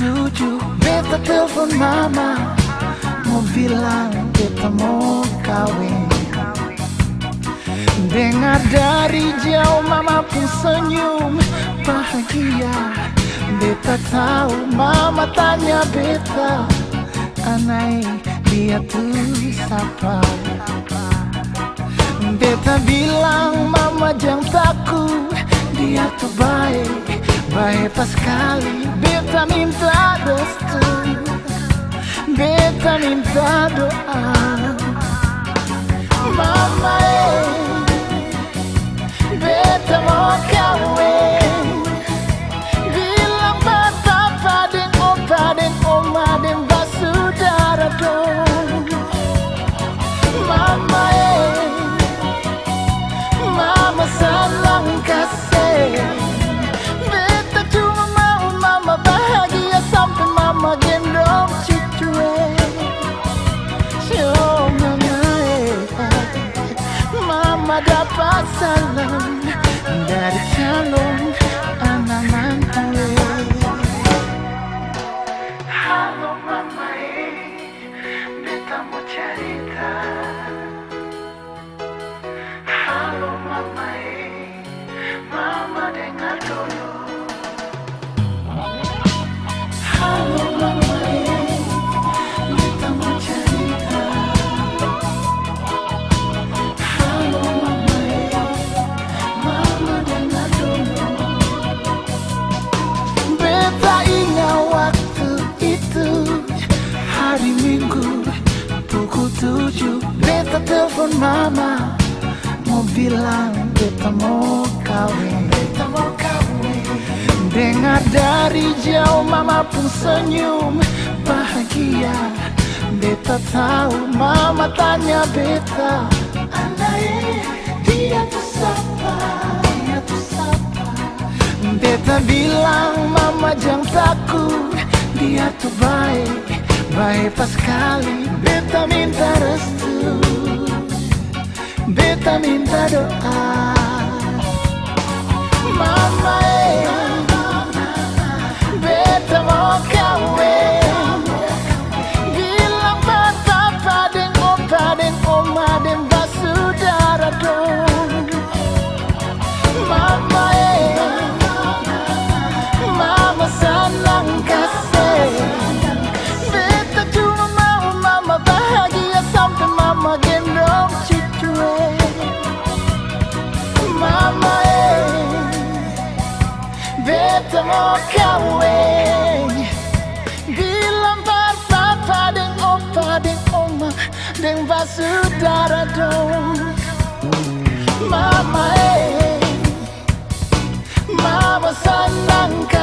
tujuh Beta telepon mama. Mau bilang beta mau kawin. Dengar dari jauh mama pun senyum. Bahagia. Beta tahu mama tanya beta. Anai dia tuh siapa? Beta bilang mama jangan takut. Dia tuh baik Baik pas sekali Beta minta restu Beta Not alone, not alone Tujuh Beta telepon mama Mau bilang beta mau kawin. Beta mau kawin. Dengar dari jauh mama pun senyum. Bahagia. Beta tahu mama tanya beta Andai dia tuh siapa? Dia tuh siapa? Beta bilang mama jangan takut. Dia tuh baik Baik sekali Beta minta restu. Beta minta doa mo kaweng Dilambar papa deng opa deng oma, Deng basudara dong Mama eh. Mama senangkan